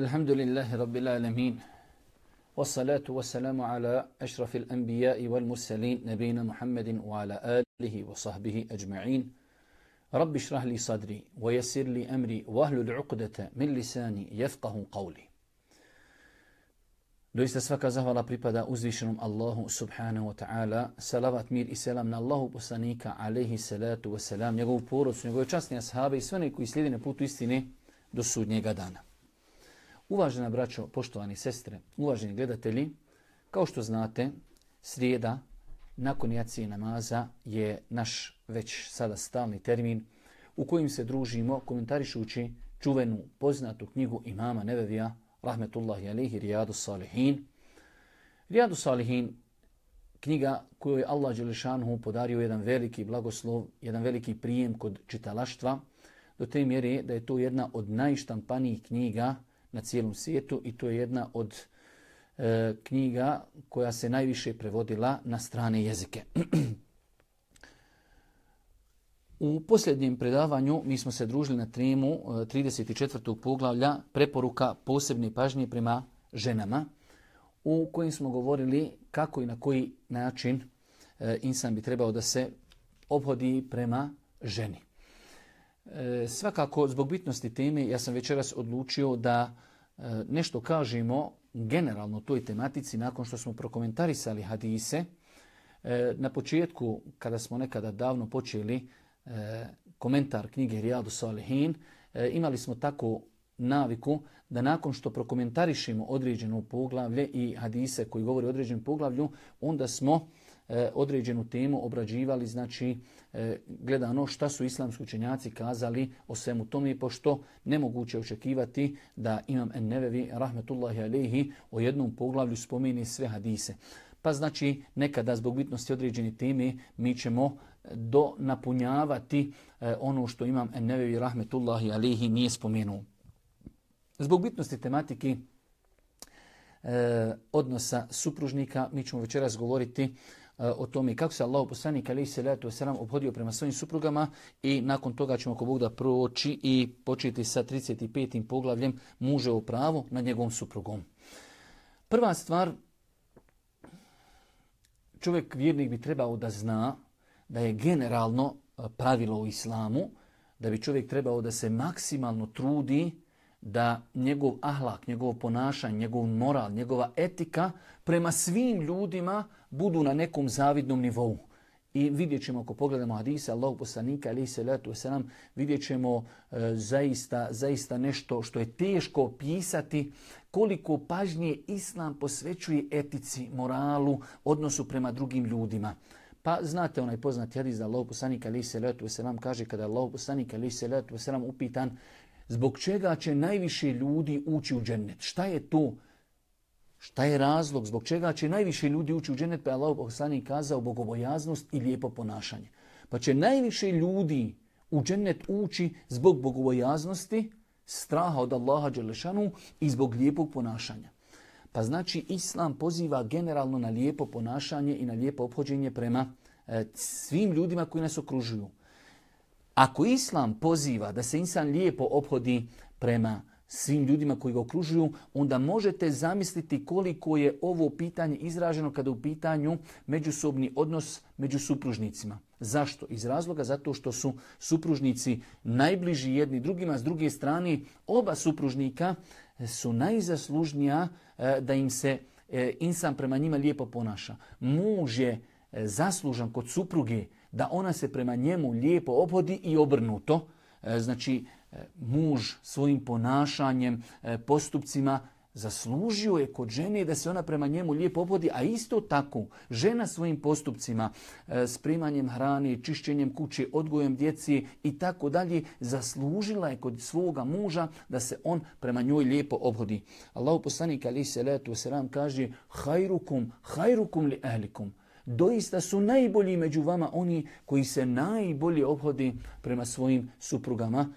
الحمد لله رب العالمين والصلاة والسلام على أشرف الأنبياء والمرسلين نبينا محمد وعلى آله وصحبه أجمعين. رب اشرح لي صدري ويسر لي أمري وهل العقدة من لساني يفقه قولي. دويست سفاك زهولا بريبادا أزيشنم الله سبحانه وتعالى سلامات مير إسلام الله بسانيك عليه السلاة والسلام يقول بورس يقول شاسني أصحابي سواني كي سليدنا بوتو استيني دو سودني قدانا Uvažena braćo, poštovani sestre, uvaženi gledatelji, kao što znate, srijeda nakon jacije namaza je naš već sada stalni termin u kojim se družimo komentarišući čuvenu poznatu knjigu imama Nevevija, rahmetullahi alihi, Rijadu Salihin. Rijadu Salihin, knjiga koju je Allah Đelešanhu podario jedan veliki blagoslov, jedan veliki prijem kod čitalaštva, do te mjere da je to jedna od najštampanijih knjiga na cijelom svijetu i to je jedna od e, knjiga koja se najviše prevodila na strane jezike. U posljednjem predavanju mi smo se družili na temu 34. poglavlja preporuka posebne pažnje prema ženama u kojim smo govorili kako i na koji način e, insan bi trebao da se obhodi prema ženi. E, svakako, zbog bitnosti teme, ja sam večeras odlučio da e, nešto kažemo generalno toj tematici nakon što smo prokomentarisali hadise. Na početku, kada smo nekada davno počeli komentar knjige Rijadu Salihin, e, imali smo tako naviku da nakon što prokomentarišemo određeno poglavlje i hadise koji govori o određenom poglavlju, onda smo e, određenu temu obrađivali, znači e, gledano šta su islamski učenjaci kazali o svemu tome, pošto nemoguće očekivati da Imam En-Nevevi, rahmetullahi alihi, o jednom poglavlju spomeni sve hadise. Pa znači nekada zbog bitnosti određene teme mi ćemo do napunjavati e, ono što imam Nevevi Rahmetullahi alihi nije spomenuo. Zbog bitnosti tematike e, odnosa supružnika mi ćemo večeras govoriti e, o tome kako se Allah poslanik alihi salatu wasalam obhodio prema svojim suprugama i nakon toga ćemo ako Bog da proći i početi sa 35. poglavljem muže pravo nad njegovom suprugom. Prva stvar, čovjek vjernik bi trebao da zna da je generalno e, pravilo u islamu da bi čovjek trebao da se maksimalno trudi da njegov ahlak, njegovo ponašanje, njegov moral, njegova etika prema svim ljudima budu na nekom zavidnom nivou. I vidjet ćemo, ako pogledamo hadise Allahog poslanika, ali se letu selam, vidjet ćemo e, zaista, zaista nešto što je teško opisati koliko pažnje Islam posvećuje etici, moralu, odnosu prema drugim ljudima. Pa znate onaj poznati hadis da Allah poslanik ali se letu selam kaže kada Allah poslanik ali se letu selam upitan zbog čega će najviše ljudi ući u džennet. Šta je to? Šta je razlog? Zbog čega će najviše ljudi ući u džennet? Pa je Allah poslanik kazao bogobojaznost i lijepo ponašanje. Pa će najviše ljudi u džennet ući zbog bogobojaznosti, straha od Allaha Đelešanu i zbog lijepog ponašanja. Pa znači Islam poziva generalno na lijepo ponašanje i na lijepo obhođenje prema e, svim ljudima koji nas okružuju. Ako Islam poziva da se insan lijepo obhodi prema svim ljudima koji ga okružuju, onda možete zamisliti koliko je ovo pitanje izraženo kada u pitanju međusobni odnos među supružnicima. Zašto? Iz razloga zato što su supružnici najbliži jedni drugima, s druge strane oba supružnika su najzaslužnija e, da im se e, insan prema njima lijepo ponaša. Muž je e, zaslužan kod supruge da ona se prema njemu lijepo obhodi i obrnuto. Znači, muž svojim ponašanjem, postupcima zaslužio je kod žene da se ona prema njemu lijepo obhodi, a isto tako žena svojim postupcima, e, sprimanjem hrane, čišćenjem kuće, odgojem djeci i tako dalje, zaslužila je kod svoga muža da se on prema njoj lijepo obhodi. Allahu poslanik ali se letu selam kaže hajrukum, hajrukum li ehlikum. Doista su najbolji među vama oni koji se najbolje obhodi prema svojim suprugama.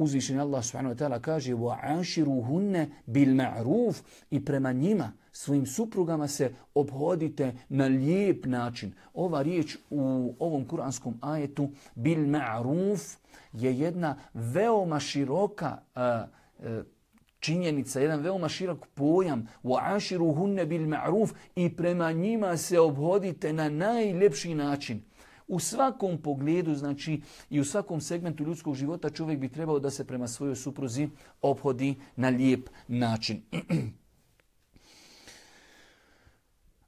Uzvišen Allah subhanahu wa ta'ala kaže وَعَاشِرُهُنَّ بِالْمَعْرُوفِ i prema njima, svojim suprugama se obhodite na lijep način. Ova riječ u ovom kuranskom ajetu bil ma'ruf je jedna veoma široka uh, uh, činjenica, jedan veoma širok pojam hunne bil ma'ruf i prema njima se obhodite na najljepši način. U svakom pogledu, znači i u svakom segmentu ljudskog života čovjek bi trebao da se prema svojoj supruzi obhodi na lijep način.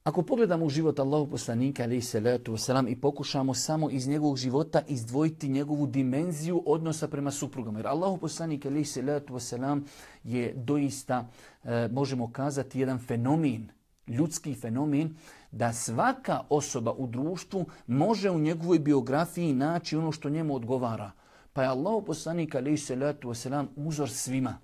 Ako pogledamo u život Allahu poslanika alaih salatu wasalam i pokušamo samo iz njegovog života izdvojiti njegovu dimenziju odnosa prema suprugama. Jer Allahu poslanik alaih salatu wasalam je doista, e, možemo kazati, jedan fenomen, ljudski fenomen, da svaka osoba u društvu može u njegovoj biografiji naći ono što njemu odgovara. Pa je Allahu poslanik alaih salatu wasalam uzor svima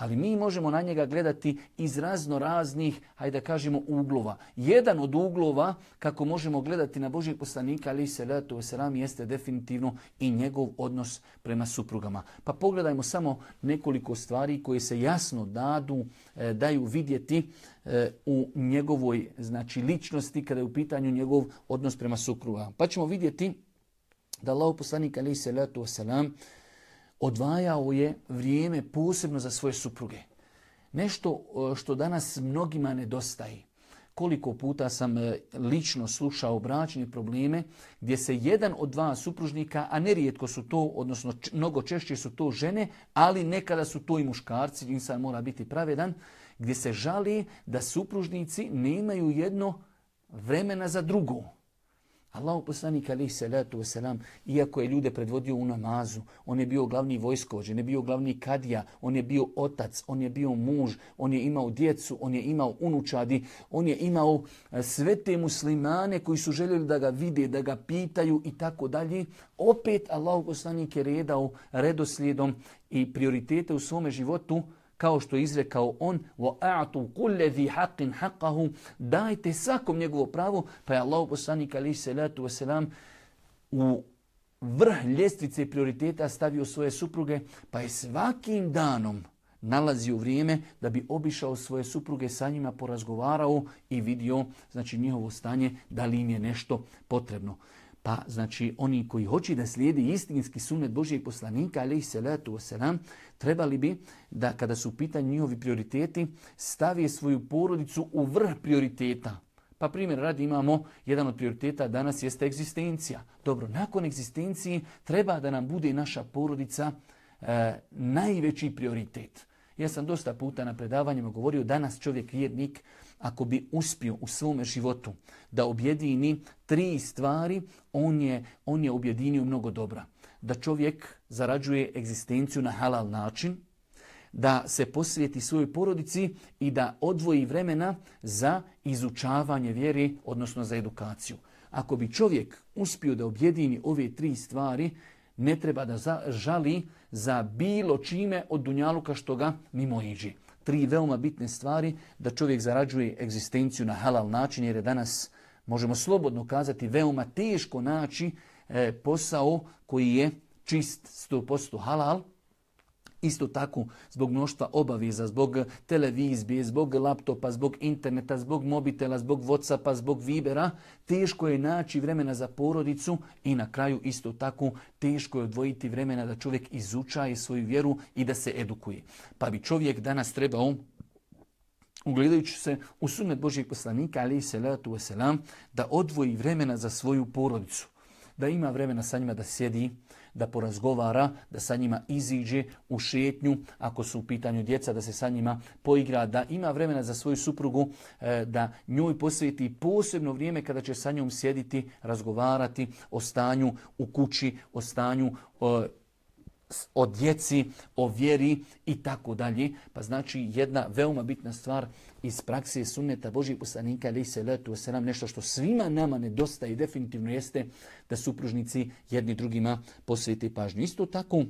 ali mi možemo na njega gledati iz razno raznih, hajde da kažemo, uglova. Jedan od uglova kako možemo gledati na Božih poslanika, ali se letu wasalam, jeste definitivno i njegov odnos prema suprugama. Pa pogledajmo samo nekoliko stvari koje se jasno dadu, e, daju vidjeti e, u njegovoj znači, ličnosti kada je u pitanju njegov odnos prema suprugama. Pa ćemo vidjeti da Allah poslanik ali se letu wasalam, odvajao je vrijeme posebno za svoje supruge. Nešto e, što danas mnogima nedostaje. Koliko puta sam e, lično slušao bračne probleme gdje se jedan od dva supružnika, a nerijetko su to, odnosno mnogo češće su to žene, ali nekada su to i muškarci, insan mora biti pravedan, gdje se žali da supružnici nemaju jedno vremena za drugo. Allahu poslanik alaihi salatu wasalam, iako je ljude predvodio u namazu, on je bio glavni vojskovođe, on je bio glavni kadija, on je bio otac, on je bio muž, on je imao djecu, on je imao unučadi, on je imao e, sve te muslimane koji su željeli da ga vide, da ga pitaju i tako dalje. Opet Allahu poslanik je redao redoslijedom i prioritete u svome životu kao što je izrekao on وَأَعْتُوا كُلَّ ذِي حَقٍ حَقَّهُ Dajte svakom njegovo pravo, pa je Allah poslanik alaih salatu wasalam u vrh ljestvice prioriteta stavio svoje supruge, pa je svakim danom nalazio vrijeme da bi obišao svoje supruge, sa njima porazgovarao i vidio znači njihovo stanje, da li im je nešto potrebno. Pa znači oni koji hoće da slijedi istinski sunet Božijeg poslanika, alaih salatu wasalam, trebali bi da kada su u pitanju njihovi prioriteti, stavi svoju porodicu u vrh prioriteta. Pa primjer radi imamo, jedan od prioriteta danas jeste egzistencija. Dobro, nakon egzistencije treba da nam bude naša porodica e, najveći prioritet. Ja sam dosta puta na predavanjima govorio, danas čovjek vjernik, ako bi uspio u svome životu da objedini tri stvari, on je, on je objedinio mnogo dobra. Da čovjek zarađuje egzistenciju na halal način, da se posvijeti svojoj porodici i da odvoji vremena za izučavanje vjeri, odnosno za edukaciju. Ako bi čovjek uspio da objedini ove tri stvari, ne treba da žali za bilo čime od Dunjaluka što ga mimo iđi tri veoma bitne stvari da čovjek zarađuje egzistenciju na halal način jer je danas, možemo slobodno kazati, veoma teško naći e, posao koji je čist 100% halal, Isto tako, zbog mnoštva obaveza, zbog televizije, zbog laptopa, zbog interneta, zbog mobitela, zbog Whatsappa, zbog Vibera, teško je naći vremena za porodicu i na kraju isto tako teško je odvojiti vremena da čovjek izučaje svoju vjeru i da se edukuje. Pa bi čovjek danas trebao ugledajući se u sunet Božijeg poslanika, ali i salatu wasalam, da odvoji vremena za svoju porodicu. Da ima vremena sa njima da sjedi, da porazgovara, da sa njima iziđe u šetnju, ako su u pitanju djeca, da se sa njima poigra, da ima vremena za svoju suprugu, e, da njoj posveti posebno vrijeme kada će sa njom sjediti, razgovarati o stanju u kući, o stanju o djeci, o vjeri i tako dalje. Pa znači jedna veoma bitna stvar iz prakse sunneta Božih poslanika ali se letu nam nešto što svima nama nedostaje definitivno jeste da supružnici jedni drugima posvete pažnju. Isto tako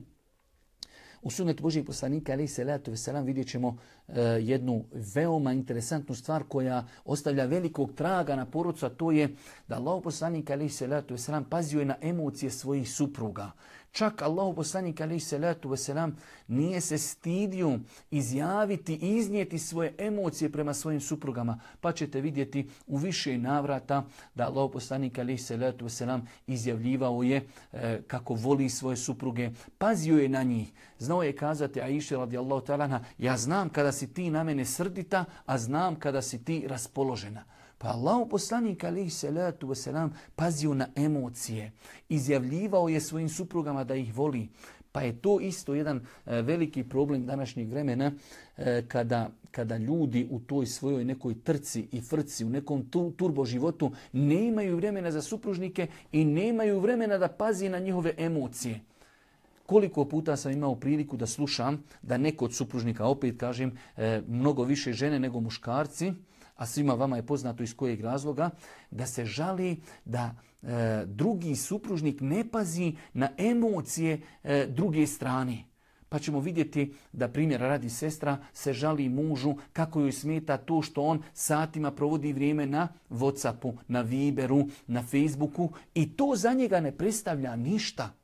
u sunetu Božih poslanika ali se letu veselam vidjet ćemo e, jednu veoma interesantnu stvar koja ostavlja velikog traga na porodcu, a to je da Allah poslanik ali se letu pazio je na emocije svojih supruga Čak Allahu poslanik alaihi salatu wasalam nije se stidio izjaviti i iznijeti svoje emocije prema svojim suprugama. Pa ćete vidjeti u više navrata da Allahu poslanik alaihi salatu wasalam izjavljivao je e, kako voli svoje supruge. Pazio je na njih. Znao je kazati Aisha radijallahu ta'ala ja znam kada si ti na mene srdita, a znam kada si ti raspoložena. Pa Allah poslanik alaihi salatu wasalam pazio na emocije. Izjavljivao je svojim suprugama da ih voli. Pa je to isto jedan e, veliki problem današnjeg vremena e, kada, kada ljudi u toj svojoj nekoj trci i frci, u nekom turbo životu ne imaju vremena za supružnike i nemaju vremena da pazi na njihove emocije. Koliko puta sam imao priliku da slušam da neko od supružnika, opet kažem, e, mnogo više žene nego muškarci, a svima vama je poznato iz kojeg razloga, da se žali da e, drugi supružnik ne pazi na emocije e, druge strane. Pa ćemo vidjeti da primjer radi sestra se žali mužu kako joj smeta to što on satima provodi vrijeme na Whatsappu, na Viberu, na Facebooku i to za njega ne predstavlja ništa.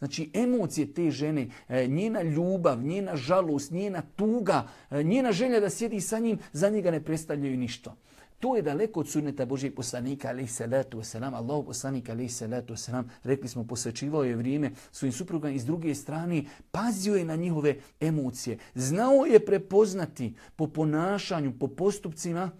Znači emocije te žene, e, njena ljubav, njena žalost, njena tuga, e, njena želja da sjedi sa njim, za njega ne predstavljaju ništa. To je daleko od sunneta Božijeg poslanika, alaih salatu wasalam, Allahu poslanika, alaih salatu wasalam, rekli smo, posvećivao je vrijeme svojim suprugama i s druge strane pazio je na njihove emocije. Znao je prepoznati po ponašanju, po postupcima,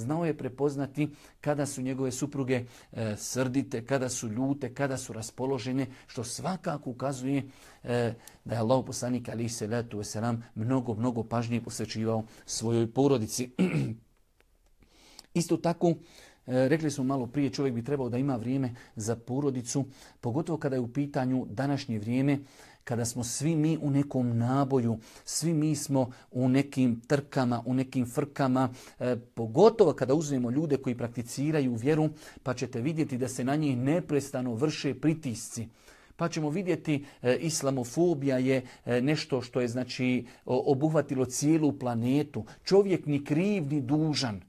Znao je prepoznati kada su njegove supruge e, srdite, kada su ljute, kada su raspoložene, što svakako ukazuje e, da je Allah poslanik ali se letu wasalam mnogo, mnogo pažnije posvećivao svojoj porodici. Isto tako, e, rekli smo malo prije, čovjek bi trebao da ima vrijeme za porodicu, pogotovo kada je u pitanju današnje vrijeme, kada smo svi mi u nekom naboju, svi mi smo u nekim trkama, u nekim frkama, e, pogotovo kada uzmemo ljude koji prakticiraju vjeru, pa ćete vidjeti da se na njih neprestano vrše pritisci. Pa ćemo vidjeti e, islamofobija je e, nešto što je znači obuhvatilo cijelu planetu. Čovjek ni kriv ni dužan.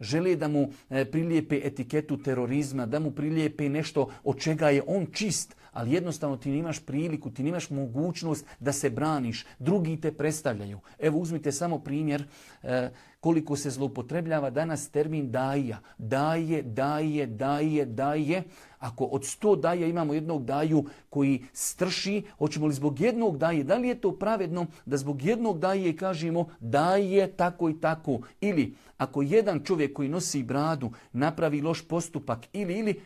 Žele da mu e, prilijepe etiketu terorizma, da mu prilijepe nešto od čega je on čist, ali jednostavno ti nemaš priliku, ti nemaš mogućnost da se braniš. Drugi te predstavljaju. Evo uzmite samo primjer e, koliko se zloupotrebljava danas termin daja. Daje, daje, daje, daje. Ako od sto daja imamo jednog daju koji strši, hoćemo li zbog jednog daje, da li je to pravedno da zbog jednog daje kažemo daje tako i tako. Ili ako jedan čovjek koji nosi bradu napravi loš postupak ili ili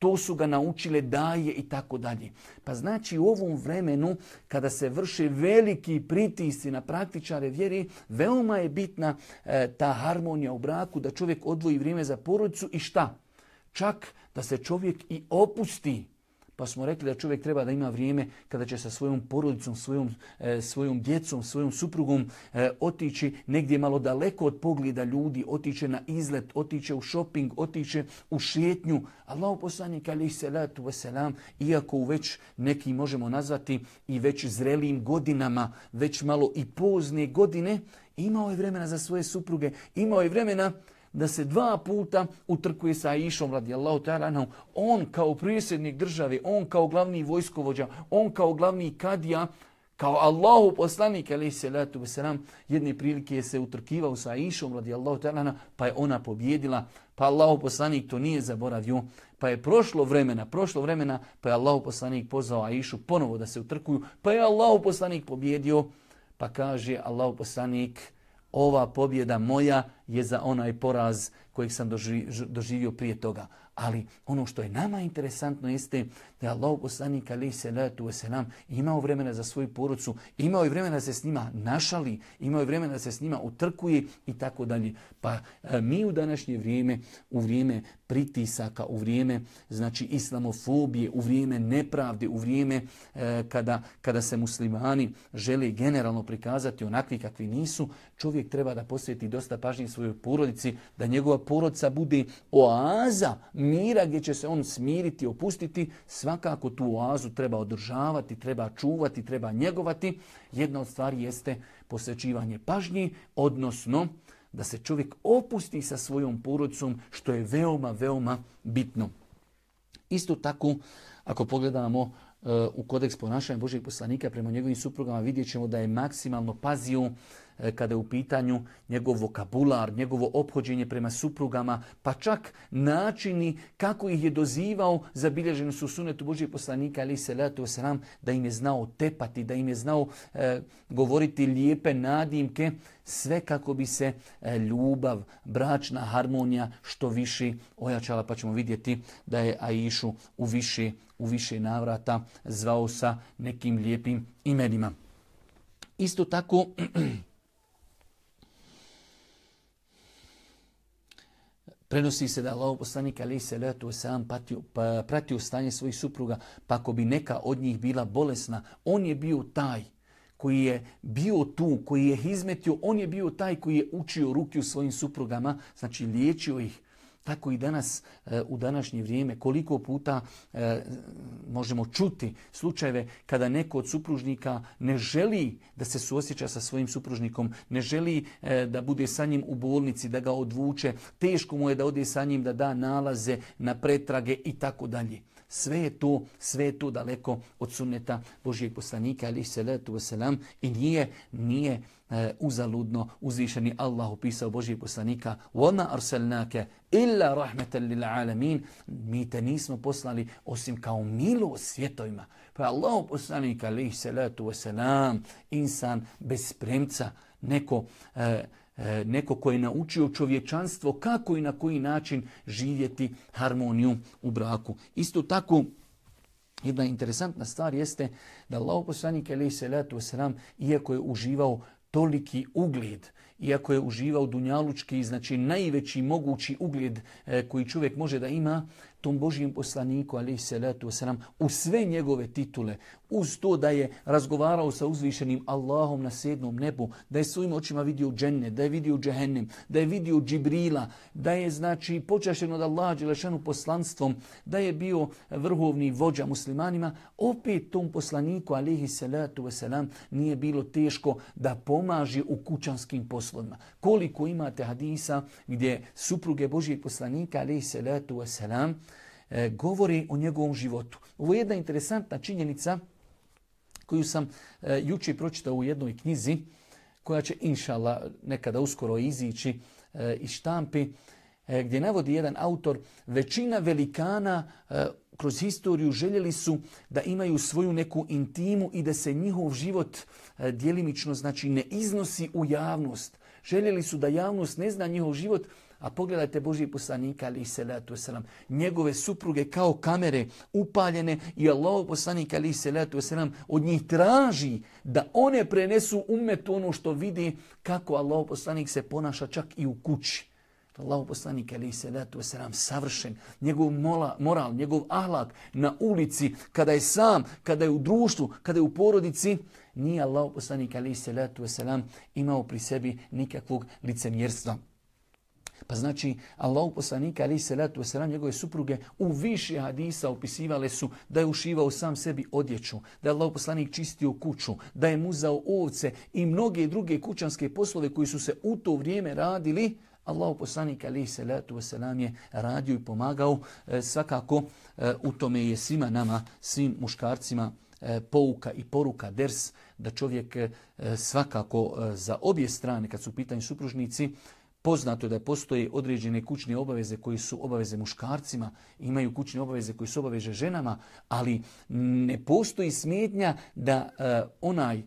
to su ga naučile daje i tako dalje. Pa znači u ovom vremenu kada se vrše veliki pritisci na praktičare vjeri, veoma je bitna e, ta harmonija u braku, da čovjek odvoji vrijeme za porodicu i šta? Čak da se čovjek i opusti pa smo rekli da čovjek treba da ima vrijeme kada će sa svojom porodicom, svojom, e, svojom djecom, svojom suprugom e, otići negdje malo daleko od pogleda ljudi, otiće na izlet, otiće u shopping, otiće u šetnju. Allah poslanik alaih salatu wasalam, iako u već neki možemo nazvati i već zrelim godinama, već malo i pozne godine, imao je vremena za svoje supruge, imao je vremena da se dva puta utrkuje sa Aishom radijallahu ta'ala on kao prijesednik države, on kao glavni vojskovođa, on kao glavni kadija, kao Allahu poslanik alaihi salatu wasalam, jedne prilike je se utrkivao sa Aishom radijallahu ta'ala pa je ona pobjedila, pa Allahu poslanik to nije zaboravio, pa je prošlo vremena, prošlo vremena, pa je Allahu poslanik pozvao Aishu ponovo da se utrkuju, pa je Allahu poslanik pobjedio, pa kaže Allahu poslanik, ova pobjeda moja je za onaj poraz kojeg sam doživio prije toga. Ali ono što je nama interesantno jeste da je Allah poslanik salatu wasalam imao vremena za svoju porucu, imao je vremena da se s njima našali, imao je vremena da se s njima utrkuje i tako dalje. Pa e, mi u današnje vrijeme, u vrijeme pritisaka, u vrijeme znači islamofobije, u vrijeme nepravde, u vrijeme e, kada, kada se muslimani žele generalno prikazati onakvi kakvi nisu, čovjek treba da posjeti dosta pažnje svojoj porodici, da njegova porodica bude oaza mira gdje će se on smiriti, opustiti, svakako tu oazu treba održavati, treba čuvati, treba njegovati. Jedna od stvari jeste posvećivanje pažnji, odnosno da se čovjek opusti sa svojom porodicom, što je veoma, veoma bitno. Isto tako, ako pogledamo u kodeks ponašanja Božeg poslanika prema njegovim suprugama vidjet ćemo da je maksimalno pazio E, kada je u pitanju njegov vokabular, njegovo ophođenje prema suprugama, pa čak načini kako ih je dozivao, zabilježeni su sunetu Božijeg poslanika, ali se letu sram, da im je znao tepati, da im je znao e, govoriti lijepe nadimke, sve kako bi se e, ljubav, bračna harmonija što više ojačala, pa ćemo vidjeti da je Aišu u više, u više navrata zvao sa nekim lijepim imenima. Isto tako, Prenosi se da Allah poslanik se letu sam pratio stanje svojih supruga, pa ako bi neka od njih bila bolesna, on je bio taj koji je bio tu, koji je izmetio, on je bio taj koji je učio ruke u svojim suprugama, znači liječio ih. Tako i danas e, u današnje vrijeme koliko puta e, možemo čuti slučajeve kada neko od supružnika ne želi da se suosjeća sa svojim supružnikom, ne želi e, da bude sa njim u bolnici, da ga odvuče, teško mu je da ode sa njim, da da nalaze na pretrage i tako dalje. Sve je to, sve je to daleko od sunneta Božijeg poslanika, ali se letu wasalam, i nije, nije e, uzaludno uzvišeni Allah opisao Božijeg poslanika وَمَا أَرْسَلْنَاكَ إِلَّا رَحْمَةً لِلْعَالَمِينَ Mi te nismo poslali osim kao milo svjetovima. Pa Allah poslanik, ali se letu wasalam, insan bez premca, neko e, E, neko koji je naučio čovječanstvo kako i na koji način živjeti harmoniju u braku. Isto tako, jedna interesantna stvar jeste da Allah poslanik alaih salatu wasalam, iako je uživao toliki ugled, iako je uživao dunjalučki, znači najveći mogući ugled e, koji čovjek može da ima, tom Božijem poslaniku, ali wasalam, u sve njegove titule, uz to da je razgovarao sa uzvišenim Allahom na sedmom nebu, da je svojim očima vidio dženne, da je vidio džehennem, da je vidio Džibrila, da je znači počašen od Allaha Đelešanu poslanstvom, da je bio vrhovni vođa muslimanima, opet tom poslaniku, alihi salatu wasalam, nije bilo teško da pomaže u kućanskim poslovima. Koliko imate hadisa gdje supruge Božijeg poslanika, alihi salatu wasalam, E, govori o njegovom životu. Ovo je jedna interesantna činjenica koju sam e, jučer pročitao u jednoj knjizi koja će inšala nekada uskoro izići e, iz štampi gdje navodi jedan autor većina velikana kroz historiju željeli su da imaju svoju neku intimu i da se njihov život djelimično znači ne iznosi u javnost. Željeli su da javnost ne zna njihov život, a pogledajte Božji poslanika, ali salatu wasalam, njegove supruge kao kamere upaljene i Allah poslanika, ali salatu wasalam, od njih traži da one prenesu umetu ono što vidi kako Allah poslanik se ponaša čak i u kući. Allah poslanik ali se letu wasalam savršen, njegov moral, njegov ahlak na ulici, kada je sam, kada je u društvu, kada je u porodici, nije Allah poslanik ali se wasalam imao pri sebi nikakvog licemjerstva. Pa znači, Allah poslanika ali se letu wasalam, njegove supruge u više hadisa opisivale su da je ušivao sam sebi odjeću, da je Allah poslanik čistio kuću, da je muzao ovce i mnoge druge kućanske poslove koji su se u to vrijeme radili, Allah poslanik ali se letu wasalam je radio i pomagao. E, svakako e, u tome je svima nama, svim muškarcima, e, pouka i poruka ders da čovjek svakako za obje strane kad su u pitanju supružnici Poznato je da postoje određene kućne obaveze koji su obaveze muškarcima, imaju kućne obaveze koji su obaveze ženama, ali ne postoji smetnja da uh, onaj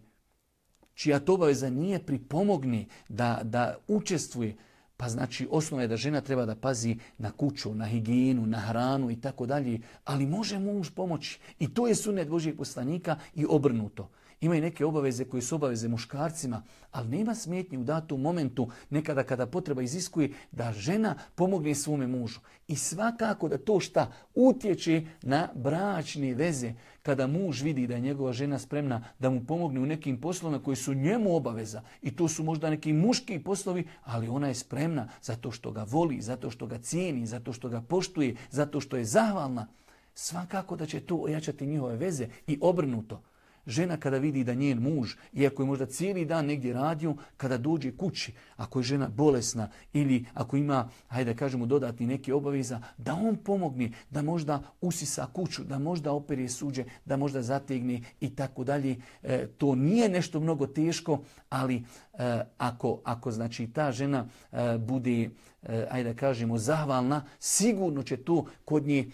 čija to obaveza nije pripomogni da, da učestvuje, pa znači osnova je da žena treba da pazi na kuću, na higijenu, na hranu i tako dalje, ali može muž pomoći. I to je sunet Božijeg poslanika i obrnuto. Imaju neke obaveze koje su obaveze muškarcima, ali nema smetnje u datom momentu, nekada kada potreba iziskuje, da žena pomogne svome mužu. I svakako da to šta utječe na bračne veze. Kada muž vidi da je njegova žena spremna da mu pomogne u nekim poslovima koji su njemu obaveza i to su možda neki muški poslovi, ali ona je spremna zato što ga voli, zato što ga cijeni, zato što ga poštuje, zato što je zahvalna. Svakako da će to ojačati njihove veze i obrnuto Žena kada vidi da njen muž, iako je možda cijeli dan negdje radio, kada dođe kući, ako je žena bolesna ili ako ima, hajde da kažemo, dodatni neki obaveza, da on pomogne, da možda usisa kuću, da možda opere suđe, da možda zategne i tako dalje. E, to nije nešto mnogo teško, ali e, ako, ako znači ta žena e, bude, hajde da kažemo, zahvalna, sigurno će to kod nje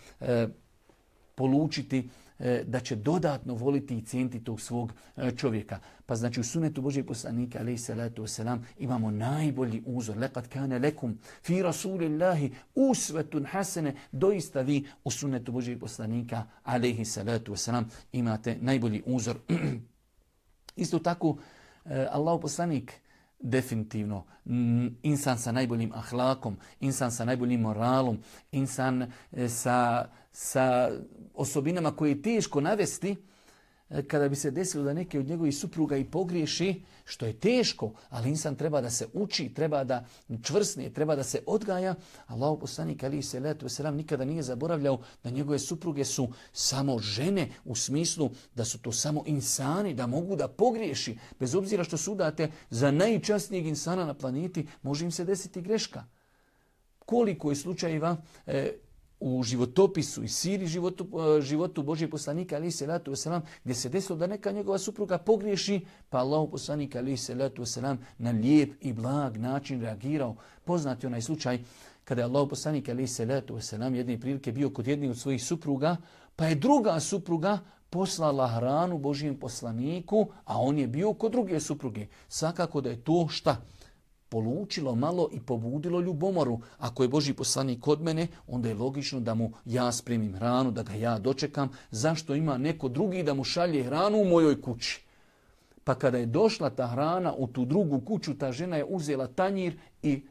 polučiti E, da će dodatno voliti i cijeniti tog svog e, čovjeka. Pa znači u sunetu Božeg poslanika alaih salatu wasalam imamo najbolji uzor. Lekad kane lekum fi rasulillahi usvetun hasene. Doista vi u sunetu Božeg poslanika alaihi salatu wasalam imate najbolji uzor. Isto tako e, Allah poslanik definitivno insan sa najboljim ahlakom, insan sa najboljim moralom, insan sa sa osobinama koje je teško navesti, e, kada bi se desilo da neke od njegovih supruga i pogriješi, što je teško, ali insan treba da se uči, treba da čvrsne, treba da se odgaja. Allah poslanik ali se letu selam nikada nije zaboravljao da njegove supruge su samo žene u smislu da su to samo insani, da mogu da pogriješi. Bez obzira što sudate za najčasnijeg insana na planeti, može im se desiti greška. Koliko je slučajeva e, u životopisu i siri životu, e, životu Božije poslanika ali se latu gdje se desilo da neka njegova supruga pogriješi, pa Allah poslanika ali se latu wasalam na lijep i blag način reagirao. Poznati onaj slučaj kada je Allah poslanik ali se jedne prilike bio kod jednih od svojih supruga, pa je druga supruga poslala hranu Božijem poslaniku, a on je bio kod druge supruge. Svakako da je to šta? Polučilo malo i pobudilo ljubomoru. Ako je Boži poslanik kod mene, onda je logično da mu ja spremim hranu, da ga ja dočekam. Zašto ima neko drugi da mu šalje hranu u mojoj kući? Pa kada je došla ta hrana u tu drugu kuću, ta žena je uzela tanjir i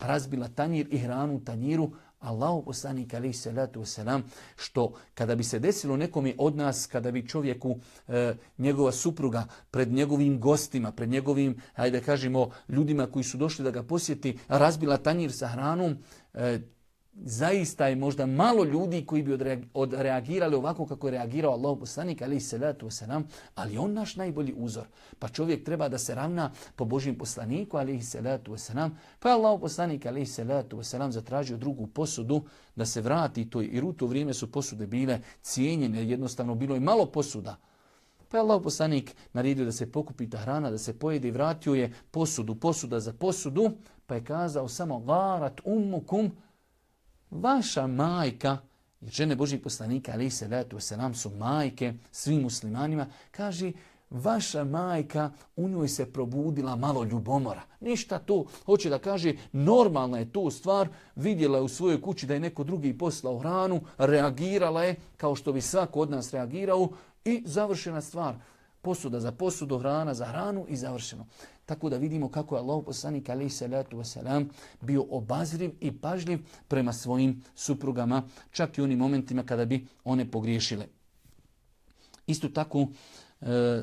razbila tanjir i hranu u tanjiru, Allahu poslanik ali salatu wasalam, što kada bi se desilo nekome od nas, kada bi čovjeku e, njegova supruga pred njegovim gostima, pred njegovim, hajde kažemo, ljudima koji su došli da ga posjeti, razbila tanjir sa hranom, e, zaista je možda malo ljudi koji bi odreagirali ovako kako je reagirao Allah poslanik ali salatu wasalam, ali on naš najbolji uzor. Pa čovjek treba da se ravna po Božim poslaniku ali salatu wasalam, pa je Allah poslanik ali salatu wasalam zatražio drugu posudu da se vrati to jer u to vrijeme su posude bile cijenjene, jednostavno bilo je malo posuda. Pa je Allah poslanik naredio da se pokupi ta hrana, da se pojede i vratio je posudu, posuda za posudu, pa je kazao samo garat ummukum vaša majka, jer žene Božih poslanika, ali se nam su majke svim muslimanima, kaže, vaša majka, u njoj se probudila malo ljubomora. Ništa to, hoće da kaže, normalna je to stvar, vidjela je u svojoj kući da je neko drugi poslao hranu, reagirala je kao što bi svako od nas reagirao i završena stvar. Posuda za posudu, hrana za hranu i završeno. Tako da vidimo kako je Allah poslanik alaih salatu wasalam bio obazriv i pažljiv prema svojim suprugama, čak i onim momentima kada bi one pogriješile. Isto tako, e,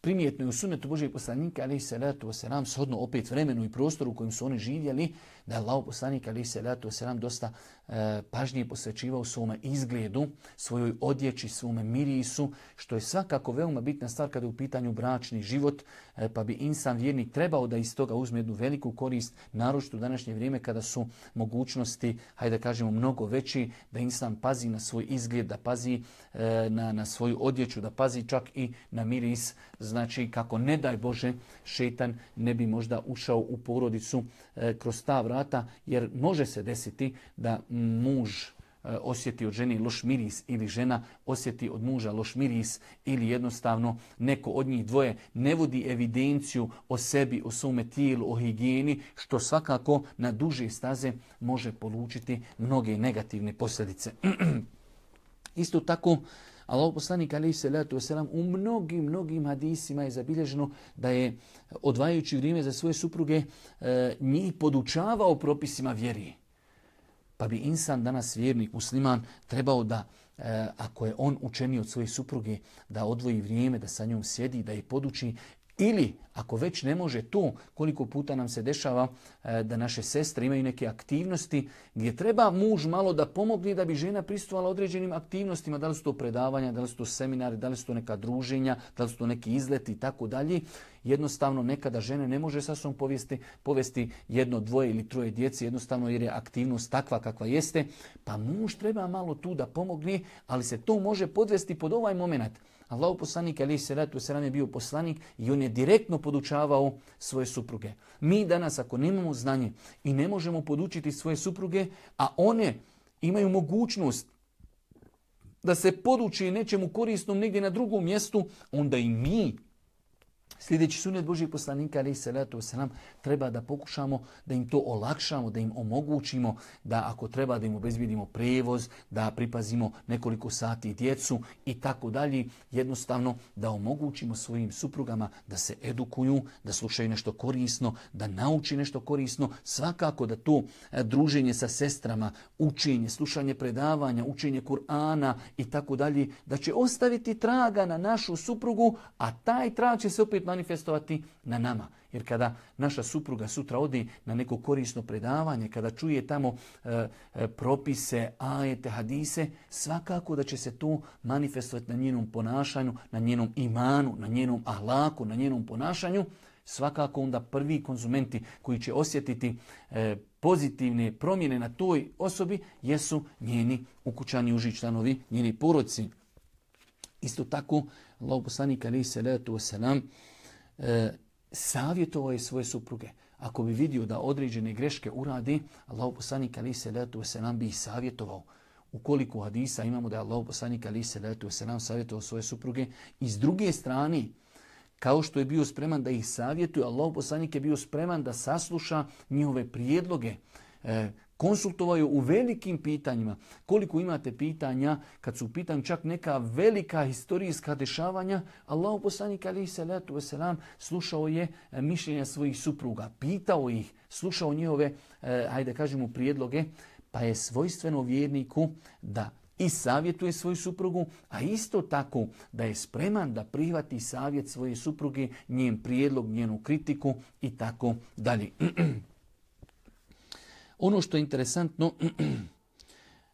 primjetno je u sunetu Božeg poslanika alaih salatu wasalam shodno opet vremenu i prostoru u kojem su oni živjeli, da je Allah poslanik alaih salatu wasalam dosta e, pažnije posvećivao svome izgledu, svojoj odjeći, svome mirisu, što je svakako veoma bitna stvar kada je u pitanju bračni život, e, pa bi insan vjernik trebao da iz toga uzme jednu veliku korist, naročito u današnje vrijeme kada su mogućnosti, hajde da kažemo, mnogo veći, da insan pazi na svoj izgled, da pazi e, na, na svoju odjeću, da pazi čak i na miris, znači kako ne daj Bože šetan ne bi možda ušao u porodicu e, kroz ta vrata, jer može se desiti da muž e, osjeti od žene loš miris ili žena osjeti od muža loš miris ili jednostavno neko od njih dvoje ne vodi evidenciju o sebi, o svome tijelu, o higijeni, što svakako na duže staze može polučiti mnoge negativne posljedice. Isto tako, Allah poslanik alaih salatu wasalam u mnogim, mnogim hadisima je zabilježeno da je odvajajući vrijeme za svoje supruge e, njih podučavao propisima vjeri. Pa bi insan danas vjernik, musliman, trebao da e, ako je on učeni od svoje supruge, da odvoji vrijeme, da sa njom sjedi, da je poduči Ili, ako već ne može to, koliko puta nam se dešava e, da naše sestre imaju neke aktivnosti gdje treba muž malo da pomogne da bi žena pristuvala određenim aktivnostima, da li su to predavanja, da li su to seminari, da li su to neka druženja, da li su to neki izleti i tako dalje. Jednostavno nekada žene ne može sa svom povesti, povesti jedno, dvoje ili troje djece, jednostavno jer je aktivnost takva kakva jeste, pa muž treba malo tu da pomogne, ali se to može podvesti pod ovaj moment. Allahu poslanik ali se ratu se je bio poslanik i on je direktno podučavao svoje supruge. Mi danas ako nemamo znanje i ne možemo podučiti svoje supruge, a one imaju mogućnost da se poduči nečemu korisnom negdje na drugom mjestu, onda i mi Sljedeći sunet Božih poslanika, ali letu nam treba da pokušamo da im to olakšamo, da im omogućimo, da ako treba da im obezbijedimo prevoz, da pripazimo nekoliko sati djecu i tako dalje. Jednostavno da omogućimo svojim suprugama da se edukuju, da slušaju nešto korisno, da nauči nešto korisno. Svakako da to e, druženje sa sestrama, učenje, slušanje predavanja, učenje Kur'ana i tako dalje, da će ostaviti traga na našu suprugu, a taj trag će se opet manifestovati na nama. Jer kada naša supruga sutra odi na neko korisno predavanje, kada čuje tamo e, e, propise, ajete, hadise, svakako da će se to manifestovati na njenom ponašanju, na njenom imanu, na njenom ahlaku, na njenom ponašanju. Svakako onda prvi konzumenti koji će osjetiti e, pozitivne promjene na toj osobi jesu njeni ukućani uži članovi, njeni porodci. Isto tako, Allah poslanik ali se letu wasalam, e, savjetovao je svoje supruge. Ako bi vidio da određene greške uradi, Allah poslanik ali se letu nam bi ih savjetovao. Ukoliko hadisa imamo da je Allah poslanik ali se letu nam savjetovao svoje supruge. I s druge strane, kao što je bio spreman da ih savjetuje, Allah poslanik je bio spreman da sasluša njihove prijedloge, e, konsultovaju u velikim pitanjima. Koliko imate pitanja, kad su pitanju čak neka velika historijska dešavanja, Allah poslanik ali se letu veselam slušao je e, mišljenja svojih supruga, pitao ih, slušao njihove, e, hajde kažemo, prijedloge, pa je svojstveno vjerniku da i savjetuje svoju suprugu, a isto tako da je spreman da prihvati savjet svoje supruge, njen prijedlog, njenu kritiku i tako dalje. Ono što je interesantno,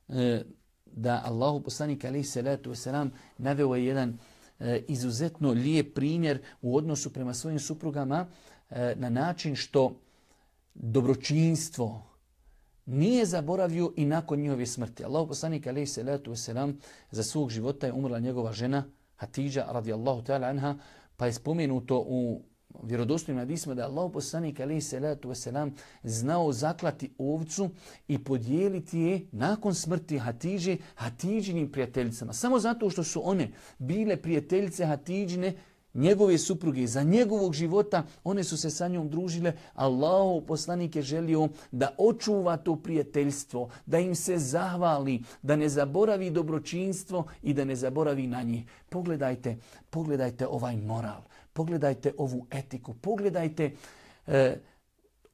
e, da Allahu poslanik alaihi salatu wasalam naveo je jedan e, izuzetno lijep primjer u odnosu prema svojim suprugama e, na način što dobročinstvo nije zaboravio i nakon njihove smrti. Allahu poslanik alaihi salatu wasalam za svog života je umrla njegova žena Hatidža radijallahu ta'ala anha pa je spomenuto u vjerodostojnim hadisma da je Allah poslanik alaihi salatu wasalam znao zaklati ovcu i podijeliti je nakon smrti Hatidže Hatidžinim prijateljicama. Samo zato što su one bile prijateljice Hatidžine, njegove supruge, za njegovog života, one su se sa njom družile. Allah poslanik je želio da očuva to prijateljstvo, da im se zahvali, da ne zaboravi dobročinstvo i da ne zaboravi na njih. Pogledajte, pogledajte ovaj moral. Pogledajte ovu etiku, pogledajte, e,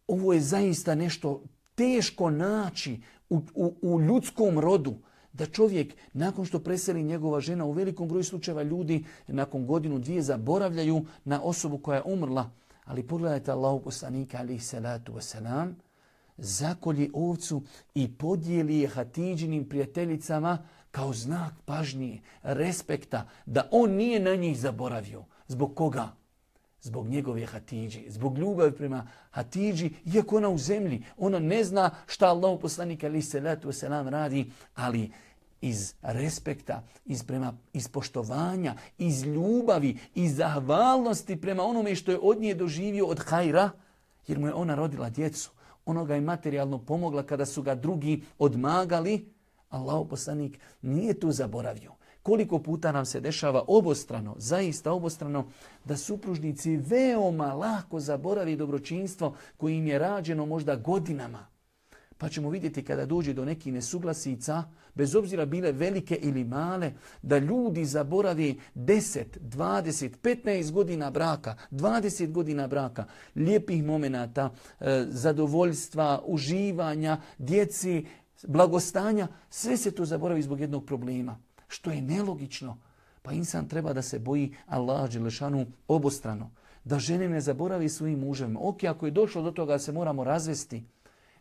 ovo je zaista nešto teško naći u, u, u ljudskom rodu. Da čovjek, nakon što preseli njegova žena, u velikom broju slučajeva ljudi nakon godinu, dvije zaboravljaju na osobu koja je umrla. Ali pogledajte Allahu poslanika, alihi salatu wasalam, zakolji ovcu i podijeli je Hatidžinim prijateljicama kao znak pažnje, respekta, da on nije na njih zaboravio. Zbog koga? Zbog njegove Hatidži, zbog ljubavi prema Hatidži, iako ona u zemlji, ona ne zna šta Allah poslanik ali se letu selam radi, ali iz respekta, iz, prema, iz poštovanja, iz ljubavi, iz zahvalnosti prema onome što je od nje doživio od hajra, jer mu je ona rodila djecu. Ono ga je materijalno pomogla kada su ga drugi odmagali. Allah poslanik nije tu zaboravio. Koliko puta nam se dešava obostrano, zaista obostrano, da supružnici veoma lako zaboravi dobročinstvo koje im je rađeno možda godinama. Pa ćemo vidjeti kada dođe do nekih nesuglasica, bez obzira bile velike ili male, da ljudi zaboravi 10, 20, 15 godina braka, 20 godina braka, lijepih momenata, e, zadovoljstva, uživanja, djeci, blagostanja, sve se to zaboravi zbog jednog problema što je nelogično. Pa insan treba da se boji Allah Đelešanu obostrano. da žene ne zaboravi svojim muževima. Ok, ako je došlo do toga da se moramo razvesti,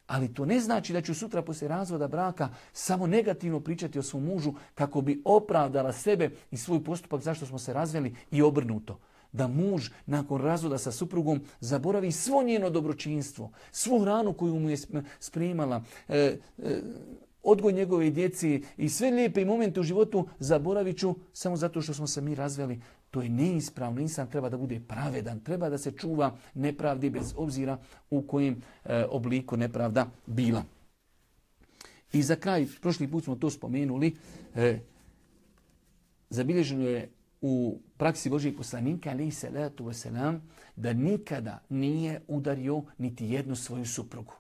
ali to ne znači da ću sutra poslije razvoda braka samo negativno pričati o svom mužu kako bi opravdala sebe i svoj postupak zašto smo se razveli i obrnuto. Da muž nakon razvoda sa suprugom zaboravi svo njeno dobročinstvo, svu hranu koju mu je spremala, e, e, odgoj njegove djeci i sve lijepe momente u životu zaboravit ću samo zato što smo se mi razveli. To je neispravno. Insan treba da bude pravedan, treba da se čuva nepravdi bez obzira u kojem e, obliku nepravda bila. I za kraj, prošli put smo to spomenuli, e, zabilježeno je u praksi Božih poslanika, ali salatu wasalam, da nikada nije udario niti jednu svoju suprugu.